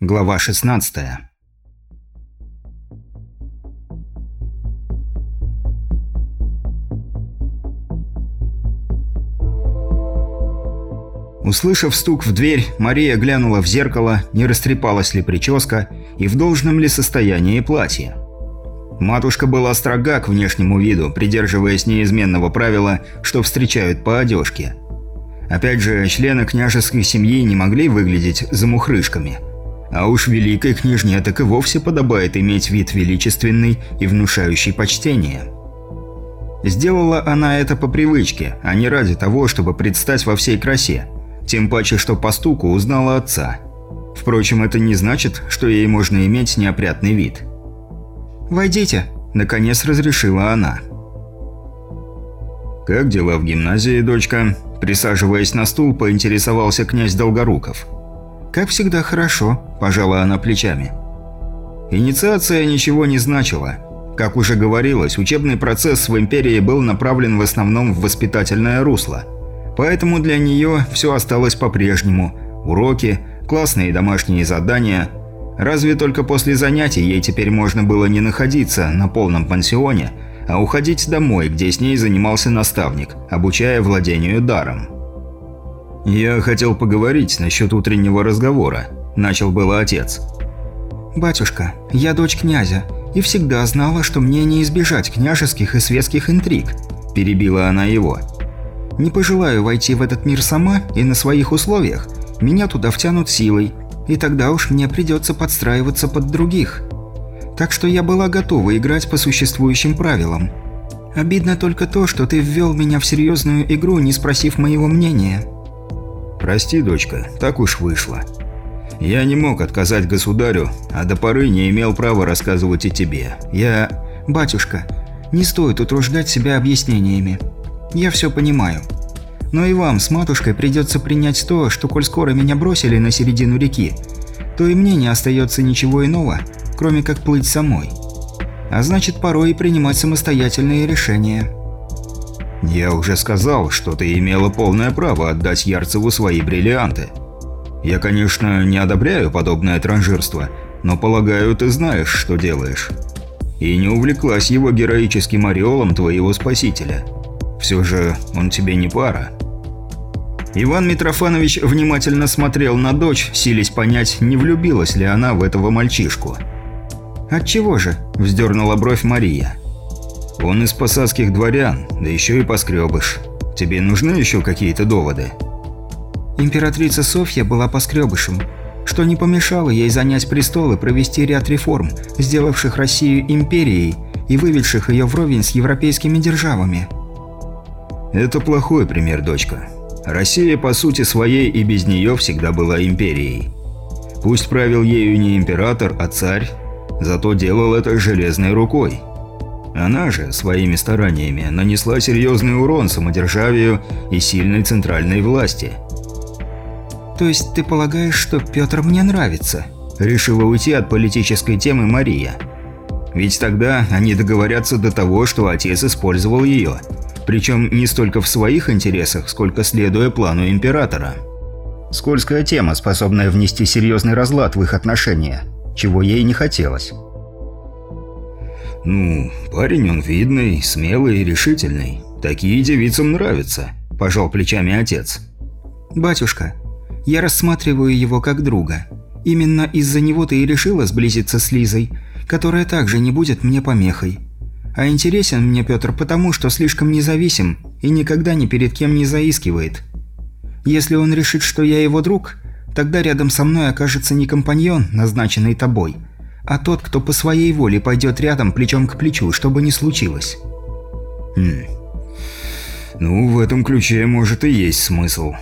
Глава 16 Услышав стук в дверь, Мария глянула в зеркало, не растрепалась ли прическа и в должном ли состоянии платье. Матушка была строга к внешнему виду, придерживаясь неизменного правила, что встречают по одежке. Опять же, члены княжеской семьи не могли выглядеть замухрышками – а уж великой княжне так и вовсе подобает иметь вид величественный и внушающий почтение. Сделала она это по привычке, а не ради того, чтобы предстать во всей красе. Тем паче, что по стуку узнала отца. Впрочем, это не значит, что ей можно иметь неопрятный вид. «Войдите», – наконец разрешила она. «Как дела в гимназии, дочка?» Присаживаясь на стул, поинтересовался князь Долгоруков – «Как всегда хорошо», – пожала она плечами. Инициация ничего не значила. Как уже говорилось, учебный процесс в Империи был направлен в основном в воспитательное русло. Поэтому для нее все осталось по-прежнему. Уроки, классные домашние задания. Разве только после занятий ей теперь можно было не находиться на полном пансионе, а уходить домой, где с ней занимался наставник, обучая владению даром. «Я хотел поговорить насчет утреннего разговора», – начал было отец. «Батюшка, я дочь князя, и всегда знала, что мне не избежать княжеских и светских интриг», – перебила она его. «Не пожелаю войти в этот мир сама и на своих условиях. Меня туда втянут силой, и тогда уж мне придется подстраиваться под других. Так что я была готова играть по существующим правилам. Обидно только то, что ты ввел меня в серьезную игру, не спросив моего мнения». «Прости, дочка, так уж вышло. Я не мог отказать государю, а до поры не имел права рассказывать и тебе. Я...» «Батюшка, не стоит утруждать себя объяснениями. Я все понимаю. Но и вам с матушкой придется принять то, что коль скоро меня бросили на середину реки, то и мне не остается ничего иного, кроме как плыть самой. А значит, порой и принимать самостоятельные решения». «Я уже сказал, что ты имела полное право отдать Ярцеву свои бриллианты. Я, конечно, не одобряю подобное транжирство, но полагаю, ты знаешь, что делаешь. И не увлеклась его героическим ореолом твоего спасителя. Все же он тебе не пара». Иван Митрофанович внимательно смотрел на дочь, силясь понять, не влюбилась ли она в этого мальчишку. «Отчего же?» – вздернула бровь Мария. Он из посадских дворян, да еще и поскребыш. Тебе нужны еще какие-то доводы?» Императрица Софья была поскребышем, что не помешало ей занять престол и провести ряд реформ, сделавших Россию империей и выведших ее вровень с европейскими державами. Это плохой пример, дочка. Россия по сути своей и без нее всегда была империей. Пусть правил ею не император, а царь, зато делал это железной рукой. Она же своими стараниями нанесла серьезный урон самодержавию и сильной центральной власти. «То есть ты полагаешь, что Петр мне нравится?» Решила уйти от политической темы Мария. Ведь тогда они договорятся до того, что отец использовал ее. Причем не столько в своих интересах, сколько следуя плану императора. Скользкая тема, способная внести серьезный разлад в их отношения, чего ей не хотелось. «Ну, парень он видный, смелый и решительный. Такие девицам нравятся», – пожал плечами отец. «Батюшка, я рассматриваю его как друга. Именно из-за него ты и решила сблизиться с Лизой, которая также не будет мне помехой. А интересен мне Петр потому, что слишком независим и никогда ни перед кем не заискивает. Если он решит, что я его друг, тогда рядом со мной окажется не компаньон, назначенный тобой, а тот, кто по своей воле пойдет рядом плечом к плечу, что бы ни случилось. Хм. Ну, в этом ключе может и есть смысл.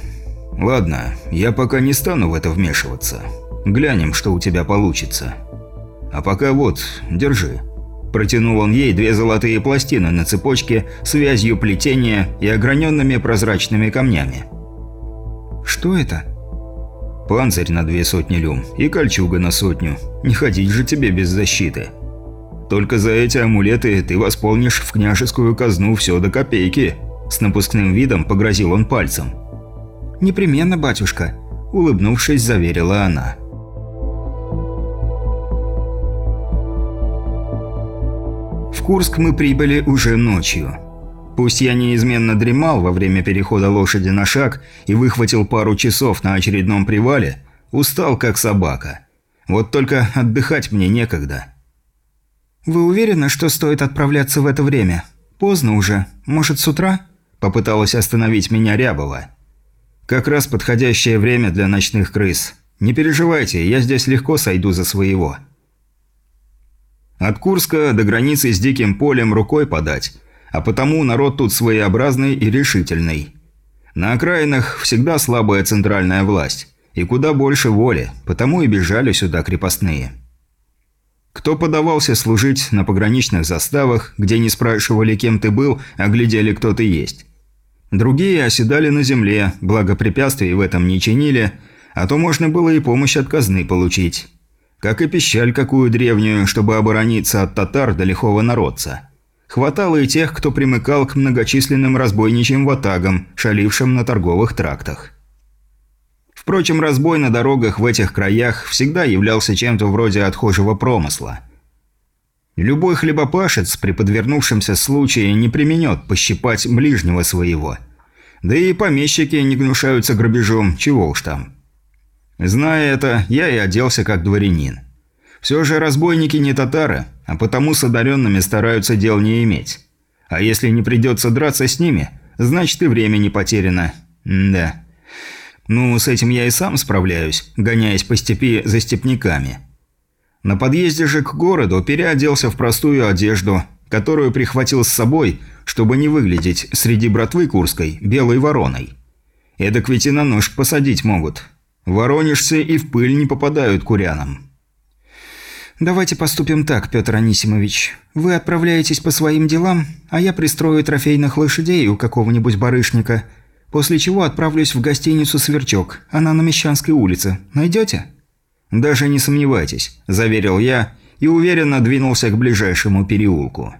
Ладно, я пока не стану в это вмешиваться. Глянем, что у тебя получится. А пока вот, держи. Протянул он ей две золотые пластины на цепочке с вязью плетения и ограненными прозрачными камнями. «Что это?» Панцирь на две сотни люм и кольчуга на сотню. Не ходить же тебе без защиты. Только за эти амулеты ты восполнишь в княжескую казну все до копейки». С напускным видом погрозил он пальцем. «Непременно, батюшка», – улыбнувшись, заверила она. В Курск мы прибыли уже ночью. Пусть я неизменно дремал во время перехода лошади на шаг и выхватил пару часов на очередном привале, устал как собака. Вот только отдыхать мне некогда. «Вы уверены, что стоит отправляться в это время? Поздно уже. Может, с утра?» Попыталась остановить меня Рябова. «Как раз подходящее время для ночных крыс. Не переживайте, я здесь легко сойду за своего». От Курска до границы с Диким полем рукой подать, а потому народ тут своеобразный и решительный. На окраинах всегда слабая центральная власть, и куда больше воли, потому и бежали сюда крепостные. Кто подавался служить на пограничных заставах, где не спрашивали, кем ты был, а глядели, кто ты есть. Другие оседали на земле, благо препятствий в этом не чинили, а то можно было и помощь от казны получить. Как и пищаль какую древнюю, чтобы оборониться от татар до лихого народца. Хватало и тех, кто примыкал к многочисленным разбойничьим ватагам, шалившим на торговых трактах. Впрочем, разбой на дорогах в этих краях всегда являлся чем-то вроде отхожего промысла. Любой хлебопашец при подвернувшемся случае не применет пощипать ближнего своего. Да и помещики не гнушаются грабежом, чего уж там. Зная это, я и оделся как дворянин. Все же разбойники не татары, а потому с одаренными стараются дел не иметь. А если не придется драться с ними, значит и время не потеряно. М да. Ну, с этим я и сам справляюсь, гоняясь по степи за степняками. На подъезде же к городу переоделся в простую одежду, которую прихватил с собой, чтобы не выглядеть среди братвы Курской белой вороной. Эдак ведь и на нож посадить могут, Воронежцы и в пыль не попадают курянам. «Давайте поступим так, Петр Анисимович. Вы отправляетесь по своим делам, а я пристрою трофейных лошадей у какого-нибудь барышника, после чего отправлюсь в гостиницу «Сверчок», она на Мещанской улице. Найдете?» «Даже не сомневайтесь», – заверил я и уверенно двинулся к ближайшему переулку.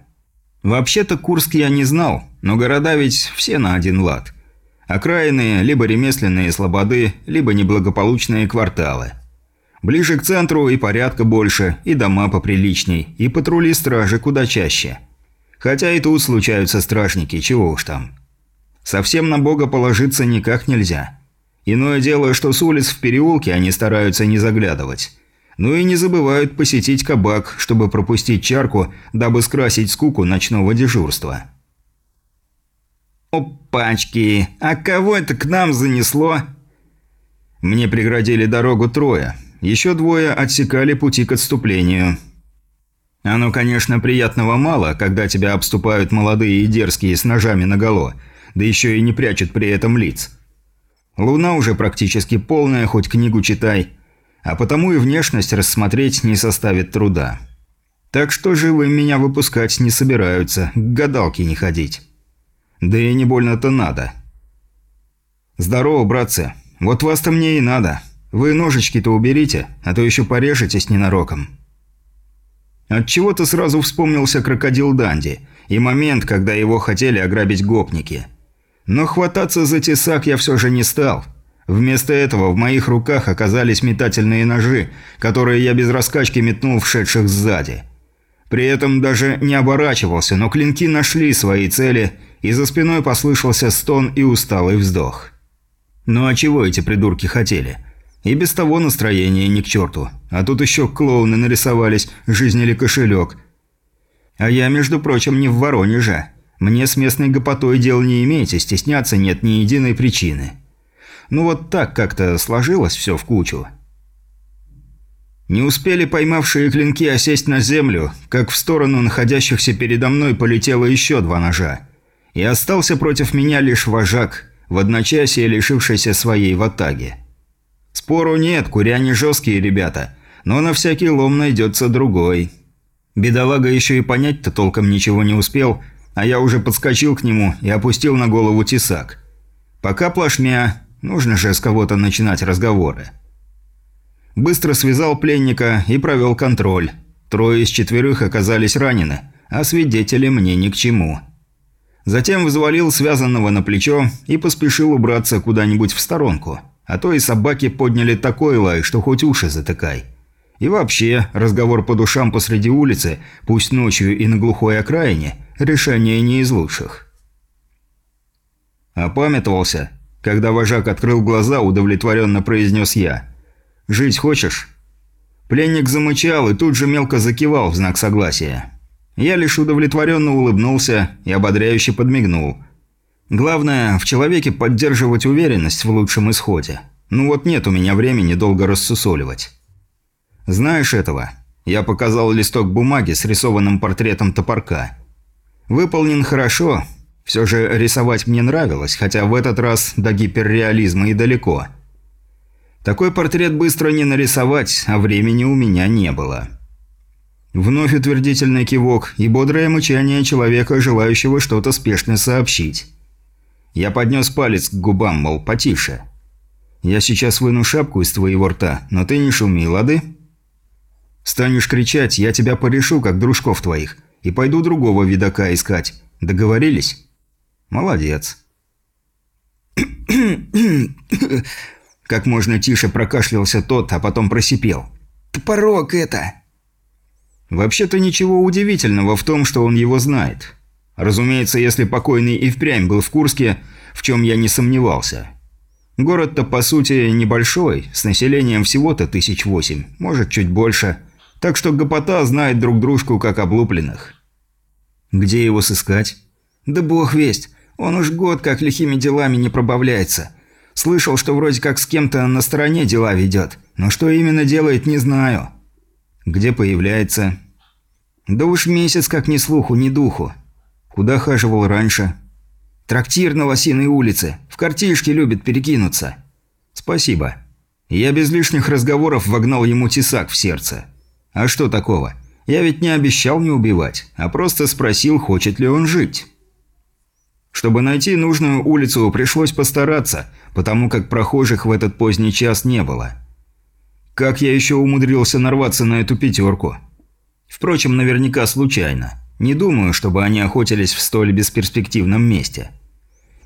Вообще-то Курск я не знал, но города ведь все на один лад. Окраины, либо ремесленные слободы, либо неблагополучные кварталы. Ближе к центру и порядка больше, и дома поприличней, и патрули стражи куда чаще. Хотя и тут случаются стражники, чего уж там. Совсем на бога положиться никак нельзя. Иное дело, что с улиц в переулке они стараются не заглядывать. Ну и не забывают посетить кабак, чтобы пропустить чарку, дабы скрасить скуку ночного дежурства. «Опачки! А кого это к нам занесло?» Мне преградили дорогу трое. Еще двое отсекали пути к отступлению. Оно, конечно, приятного мало, когда тебя обступают молодые и дерзкие с ножами наголо, да еще и не прячут при этом лиц. Луна уже практически полная, хоть книгу читай, а потому и внешность рассмотреть не составит труда. Так что живым меня выпускать не собираются, к гадалке не ходить. Да и не больно-то надо. «Здорово, братцы. Вот вас-то мне и надо. Вы ножички-то уберите, а то еще порежетесь ненароком». Отчего-то сразу вспомнился крокодил Данди и момент, когда его хотели ограбить гопники. Но хвататься за тесак я все же не стал. Вместо этого в моих руках оказались метательные ножи, которые я без раскачки метнул в шедших сзади. При этом даже не оборачивался, но клинки нашли свои цели и за спиной послышался стон и усталый вздох. Ну а чего эти придурки хотели? И без того настроение ни к черту. А тут еще клоуны нарисовались, жизнь или кошелек. А я, между прочим, не в Воронеже. Мне с местной гопотой дел не иметь, стесняться нет ни единой причины. Ну вот так как-то сложилось все в кучу. Не успели поймавшие клинки осесть на землю, как в сторону находящихся передо мной полетело еще два ножа и остался против меня лишь вожак, в одночасье лишившийся своей ватаги. Спору нет, куряне жесткие ребята, но на всякий лом найдется другой. Бедолага еще и понять-то толком ничего не успел, а я уже подскочил к нему и опустил на голову тесак. Пока плашмя, нужно же с кого-то начинать разговоры. Быстро связал пленника и провел контроль. Трое из четверых оказались ранены, а свидетели мне ни к чему. Затем взвалил связанного на плечо и поспешил убраться куда-нибудь в сторонку. А то и собаки подняли такой лай, что хоть уши затыкай. И вообще, разговор по душам посреди улицы, пусть ночью и на глухой окраине, решение не из лучших. Опамятовался, когда вожак открыл глаза, удовлетворенно произнес я. «Жить хочешь?» Пленник замычал и тут же мелко закивал в знак согласия. Я лишь удовлетворенно улыбнулся и ободряюще подмигнул. Главное, в человеке поддерживать уверенность в лучшем исходе. Ну вот нет у меня времени долго рассусоливать. «Знаешь этого?» Я показал листок бумаги с рисованным портретом топорка. Выполнен хорошо. Все же рисовать мне нравилось, хотя в этот раз до гиперреализма и далеко. Такой портрет быстро не нарисовать, а времени у меня не было. Вновь утвердительный кивок и бодрое мычание человека, желающего что-то спешно сообщить. Я поднес палец к губам, мол, потише. «Я сейчас выну шапку из твоего рта, но ты не шуми, лады?» «Станешь кричать, я тебя порешу, как дружков твоих, и пойду другого видака искать. Договорились?» «Молодец». Как можно тише прокашлялся тот, а потом просипел. «Топорок это!» Вообще-то ничего удивительного в том, что он его знает. Разумеется, если покойный и впрямь был в Курске, в чем я не сомневался. Город-то, по сути, небольшой, с населением всего-то тысяч восемь, может, чуть больше. Так что гопота знает друг дружку как облупленных. Где его сыскать? Да бог весть. Он уж год как лихими делами не пробавляется. Слышал, что вроде как с кем-то на стороне дела ведет, но что именно делает, не знаю. Где появляется? Да уж месяц как ни слуху, ни духу. Куда хаживал раньше? Трактир на Лосиной улице. В картишке любит перекинуться. Спасибо. Я без лишних разговоров вогнал ему тесак в сердце. А что такого? Я ведь не обещал не убивать, а просто спросил, хочет ли он жить. Чтобы найти нужную улицу, пришлось постараться, потому как прохожих в этот поздний час не было. Как я еще умудрился нарваться на эту пятерку? Впрочем, наверняка случайно. Не думаю, чтобы они охотились в столь бесперспективном месте.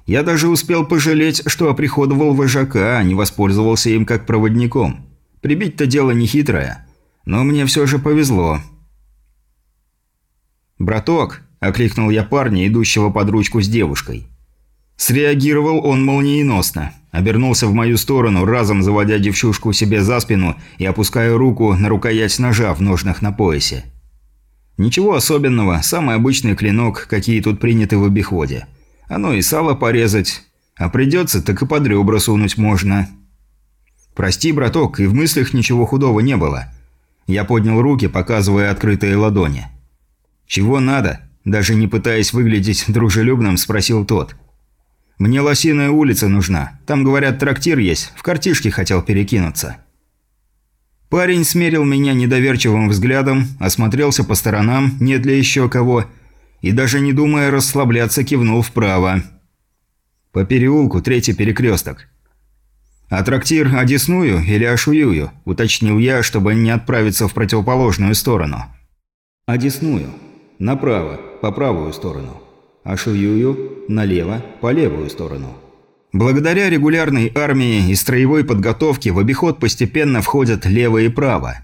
Я даже успел пожалеть, что оприходовал вожака, а не воспользовался им как проводником. Прибить-то дело нехитрое. Но мне все же повезло. «Браток!» – окликнул я парня, идущего под ручку с девушкой. Среагировал он молниеносно. Обернулся в мою сторону, разом заводя девчушку себе за спину и опуская руку на рукоять ножа в ножнах на поясе. Ничего особенного, самый обычный клинок, какие тут приняты в обиходе. Оно и сало порезать, а придется, так и под ребра сунуть можно. Прости, браток, и в мыслях ничего худого не было. Я поднял руки, показывая открытые ладони. «Чего надо?» Даже не пытаясь выглядеть дружелюбным, спросил тот – мне Лосиная улица нужна. Там, говорят, трактир есть. В картишке хотел перекинуться». Парень смерил меня недоверчивым взглядом, осмотрелся по сторонам, нет ли еще кого, и даже не думая расслабляться, кивнул вправо. «По переулку третий перекресток». «А трактир Одесную или Ашуюю?» – уточнил я, чтобы не отправиться в противоположную сторону. «Одесную. Направо, по правую сторону» а Шуюю – налево, по левую сторону. Благодаря регулярной армии и строевой подготовке в обиход постепенно входят лево и право.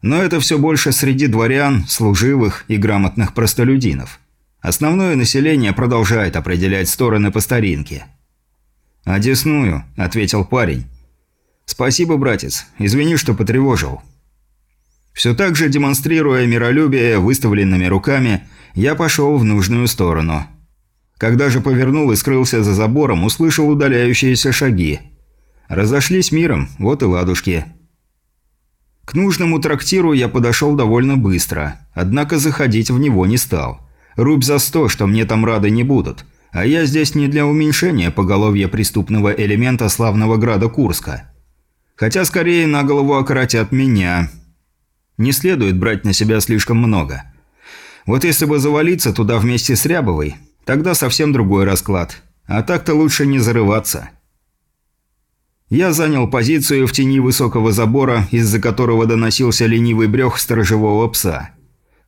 Но это все больше среди дворян, служивых и грамотных простолюдинов. Основное население продолжает определять стороны по старинке. «Одесную», – ответил парень. «Спасибо, братец. Извини, что потревожил». Все так же, демонстрируя миролюбие выставленными руками, я пошел в нужную сторону. Когда же повернул и скрылся за забором, услышал удаляющиеся шаги. Разошлись миром, вот и ладушки. К нужному трактиру я подошел довольно быстро, однако заходить в него не стал. Рубь за сто, что мне там рады не будут. А я здесь не для уменьшения поголовья преступного элемента славного града Курска. Хотя скорее на голову окоротят меня. Не следует брать на себя слишком много. Вот если бы завалиться туда вместе с Рябовой, тогда совсем другой расклад. А так-то лучше не зарываться. Я занял позицию в тени высокого забора, из-за которого доносился ленивый брех сторожевого пса.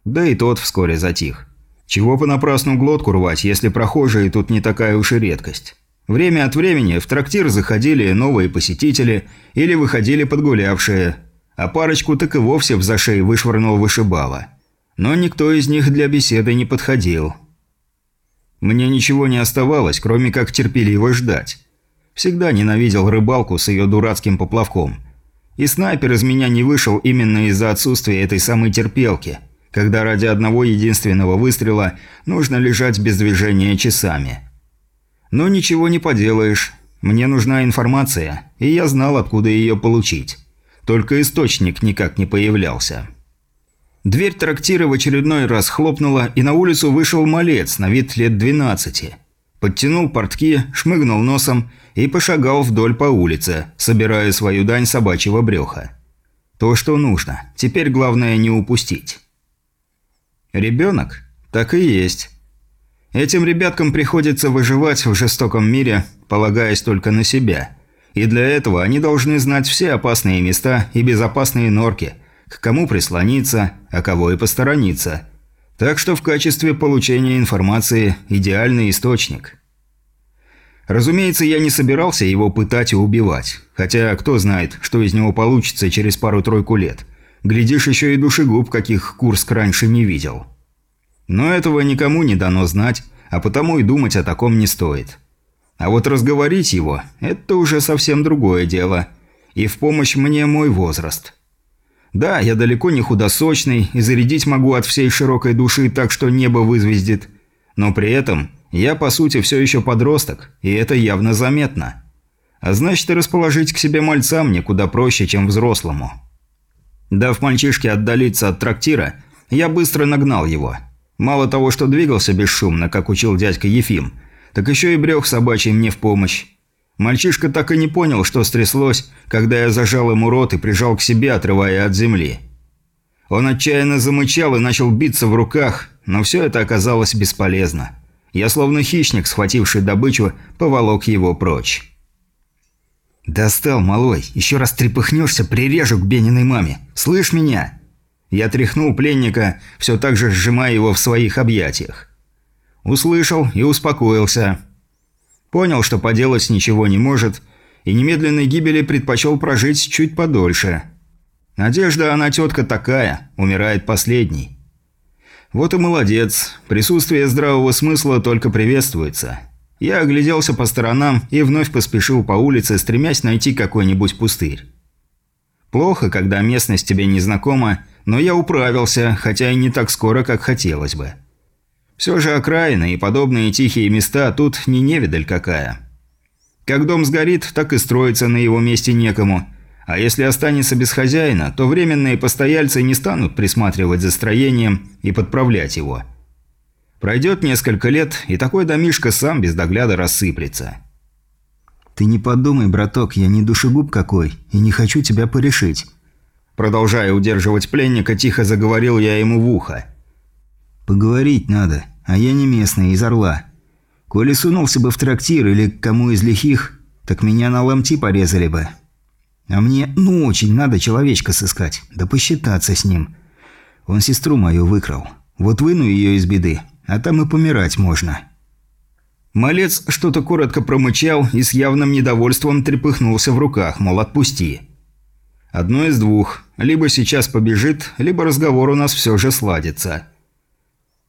Да и тот вскоре затих. Чего понапрасну глотку рвать, если прохожие тут не такая уж и редкость. Время от времени в трактир заходили новые посетители или выходили подгулявшие, а парочку так и вовсе в зашей вышвырнул вышибала. Но никто из них для беседы не подходил. Мне ничего не оставалось, кроме как терпеливо ждать. Всегда ненавидел рыбалку с ее дурацким поплавком. И снайпер из меня не вышел именно из-за отсутствия этой самой терпелки, когда ради одного единственного выстрела нужно лежать без движения часами. Но ничего не поделаешь. Мне нужна информация, и я знал, откуда ее получить. Только источник никак не появлялся. Дверь трактира в очередной раз хлопнула, и на улицу вышел малец на вид лет 12. Подтянул портки, шмыгнул носом и пошагал вдоль по улице, собирая свою дань собачьего бреха. То, что нужно. Теперь главное не упустить. Ребенок? Так и есть. Этим ребяткам приходится выживать в жестоком мире, полагаясь только на себя. И для этого они должны знать все опасные места и безопасные норки, к кому прислониться, а кого и посторониться. Так что в качестве получения информации идеальный источник. Разумеется, я не собирался его пытать и убивать. Хотя кто знает, что из него получится через пару-тройку лет. Глядишь, еще и душегуб каких Курск раньше не видел. Но этого никому не дано знать, а потому и думать о таком не стоит. А вот разговорить его – это уже совсем другое дело. И в помощь мне мой возраст. Да, я далеко не худосочный и зарядить могу от всей широкой души так, что небо вызвездит. Но при этом я, по сути, все еще подросток, и это явно заметно. А значит, и расположить к себе мальца мне куда проще, чем взрослому. Дав мальчишке отдалиться от трактира, я быстро нагнал его – Мало того, что двигался бесшумно, как учил дядька Ефим, так еще и брех собачий мне в помощь. Мальчишка так и не понял, что стряслось, когда я зажал ему рот и прижал к себе, отрывая от земли. Он отчаянно замычал и начал биться в руках, но все это оказалось бесполезно. Я, словно хищник, схвативший добычу, поволок его прочь. «Достал, малой. Еще раз трепыхнешься, прирежу к Бениной маме. Слышь меня?» Я тряхнул пленника, все так же сжимая его в своих объятиях. Услышал и успокоился. Понял, что поделать ничего не может, и немедленной гибели предпочел прожить чуть подольше. Надежда, она тетка такая, умирает последней. Вот и молодец, присутствие здравого смысла только приветствуется. Я огляделся по сторонам и вновь поспешил по улице, стремясь найти какой-нибудь пустырь. Плохо, когда местность тебе не знакома, но я управился, хотя и не так скоро, как хотелось бы. Все же окраины и подобные тихие места тут не невидаль какая. Как дом сгорит, так и строиться на его месте некому. А если останется без хозяина, то временные постояльцы не станут присматривать за строением и подправлять его. Пройдет несколько лет, и такой домишко сам без догляда рассыплется. «Ты не подумай, браток, я не душегуб какой, и не хочу тебя порешить. Продолжая удерживать пленника, тихо заговорил я ему в ухо. «Поговорить надо, а я не местный, из Орла. Коли сунулся бы в трактир или к кому из лихих, так меня на ломти порезали бы. А мне, ну, очень надо человечка сыскать, да посчитаться с ним. Он сестру мою выкрал. Вот выну ее из беды, а там и помирать можно». Малец что-то коротко промычал и с явным недовольством трепыхнулся в руках, мол, отпусти. Одно из двух. Либо сейчас побежит, либо разговор у нас все же сладится.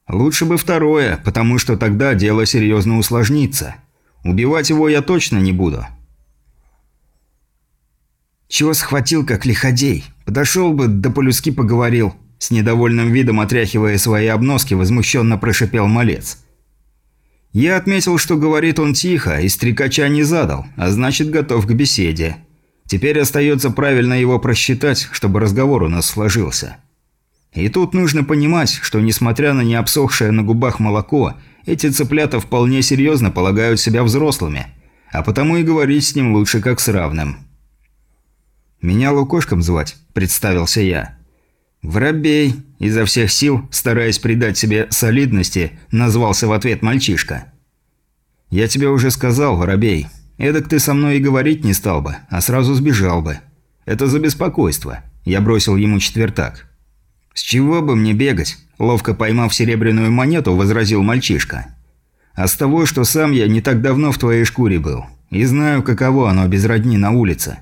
Лучше бы второе, потому что тогда дело серьезно усложнится. Убивать его я точно не буду. Чего схватил, как лиходей? Подошел бы, да по-людски поговорил. С недовольным видом отряхивая свои обноски, возмущенно прошипел малец. Я отметил, что говорит он тихо, и стрекача не задал, а значит готов к беседе. Теперь остается правильно его просчитать, чтобы разговор у нас сложился. И тут нужно понимать, что несмотря на не обсохшее на губах молоко, эти цыплята вполне серьезно полагают себя взрослыми, а потому и говорить с ним лучше как с равным. «Меня Лукошком звать», – представился я. «Воробей», – изо всех сил, стараясь придать себе солидности, назвался в ответ мальчишка. «Я тебе уже сказал, Воробей, Эдак ты со мной и говорить не стал бы, а сразу сбежал бы. Это за беспокойство. Я бросил ему четвертак. «С чего бы мне бегать?» – ловко поймав серебряную монету, возразил мальчишка. «А с того, что сам я не так давно в твоей шкуре был. И знаю, каково оно без родни на улице.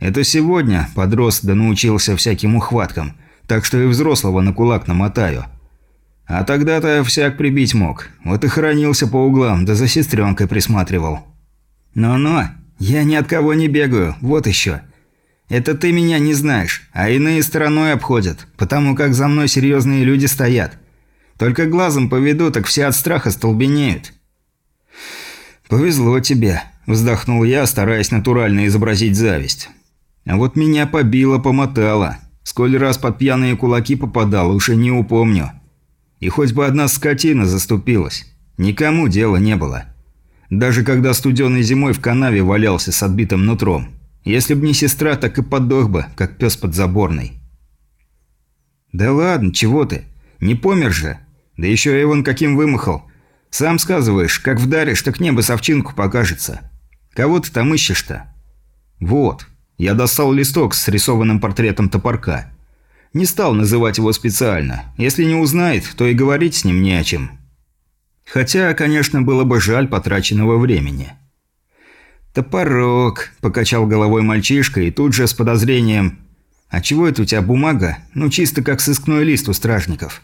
Это сегодня подрос да научился всяким ухваткам, так что и взрослого на кулак намотаю. А тогда-то всяк прибить мог. Вот и хоронился по углам, да за сестренкой присматривал. Но-но, я ни от кого не бегаю, вот еще. Это ты меня не знаешь, а иные стороной обходят, потому как за мной серьезные люди стоят. Только глазом поведу, так все от страха столбенеют. «Повезло тебе», – вздохнул я, стараясь натурально изобразить зависть. «А вот меня побило-помотало. Сколь раз под пьяные кулаки попадал, уж и не упомню. И хоть бы одна скотина заступилась. Никому дела не было. Даже когда студеной зимой в канаве валялся с отбитым нутром. Если б не сестра, так и подох бы, как пес подзаборный. «Да ладно, чего ты? Не помер же? Да еще и вон каким вымахал. Сам сказываешь, как вдаришь, так небо совчинку покажется. Кого ты там ищешь-то?» «Вот». Я достал листок с рисованным портретом топорка. Не стал называть его специально. Если не узнает, то и говорить с ним не о чем. Хотя, конечно, было бы жаль потраченного времени. «Топорок», – покачал головой мальчишка и тут же с подозрением. «А чего это у тебя бумага? Ну, чисто как сыскной лист у стражников».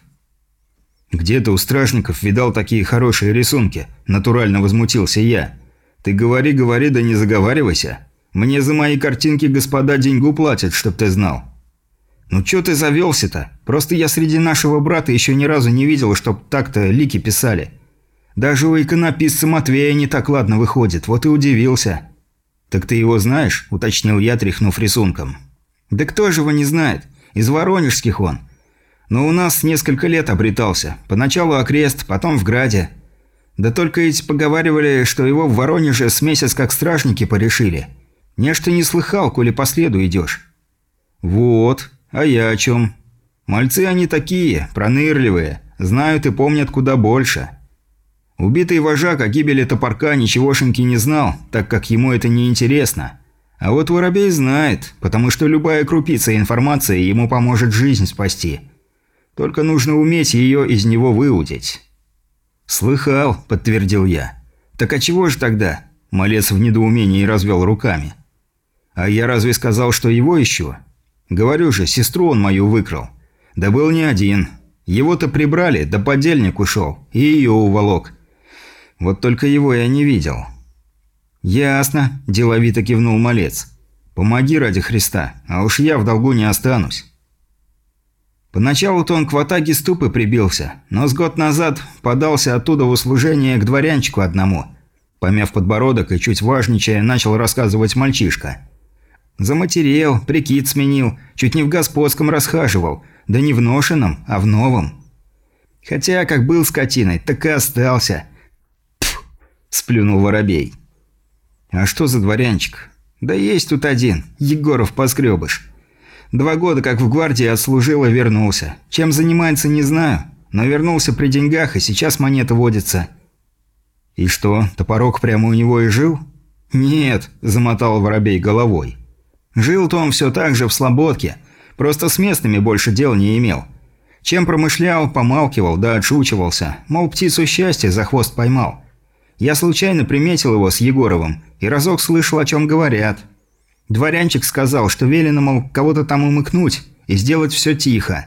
«Где ты у стражников видал такие хорошие рисунки?» – натурально возмутился я. «Ты говори, говори, да не заговаривайся. Мне за мои картинки господа деньгу платят, чтоб ты знал». «Ну чё ты завелся-то? Просто я среди нашего брата еще ни разу не видел, чтоб так-то лики писали. Даже у иконописца Матвея не так ладно выходит, вот и удивился». «Так ты его знаешь?» – уточнил я, тряхнув рисунком. «Да кто же его не знает? Из воронежских он. Но у нас несколько лет обретался. Поначалу окрест, потом в Граде. Да только ведь поговаривали, что его в Воронеже с месяц как стражники порешили. Нечто не слыхал, коли по следу идешь». «Вот. А я о чем?» «Мальцы они такие, пронырливые, знают и помнят куда больше». Убитый вожак о гибели топорка ничегошеньки не знал, так как ему это не интересно. А вот Воробей знает, потому что любая крупица информации ему поможет жизнь спасти. Только нужно уметь ее из него выудить. «Слыхал», – подтвердил я. «Так а чего же тогда?» – малец в недоумении развел руками. «А я разве сказал, что его ищу?» «Говорю же, сестру он мою выкрал. Да был не один. Его-то прибрали, да подельник ушел, и ее уволок. Вот только его я не видел». «Ясно», – деловито кивнул малец. «Помоги ради Христа, а уж я в долгу не останусь». Поначалу-то он к ватаге ступы прибился, но с год назад подался оттуда в услужение к дворянчику одному. Помяв подбородок и чуть важничая, начал рассказывать мальчишка. Заматерел, прикид сменил, чуть не в господском расхаживал, да не в ношеном, а в новом. Хотя, как был скотиной, так и остался – сплюнул воробей. «А что за дворянчик?» «Да есть тут один, Егоров Поскребыш. Два года как в гвардии отслужил и вернулся. Чем занимается, не знаю, но вернулся при деньгах, и сейчас монета водится». «И что, топорок прямо у него и жил?» «Нет», – замотал воробей головой. «Жил-то он все так же в Слободке, просто с местными больше дел не имел. Чем промышлял, помалкивал, да отшучивался, мол, птицу счастья за хвост поймал. Я случайно приметил его с Егоровым и разок слышал, о чем говорят. Дворянчик сказал, что велено, мол, кого-то там умыкнуть и сделать все тихо.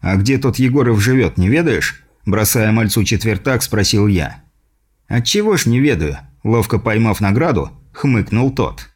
«А где тот Егоров живет, не ведаешь?» Бросая мальцу четвертак, спросил я. «Отчего ж не ведаю?» Ловко поймав награду, хмыкнул тот.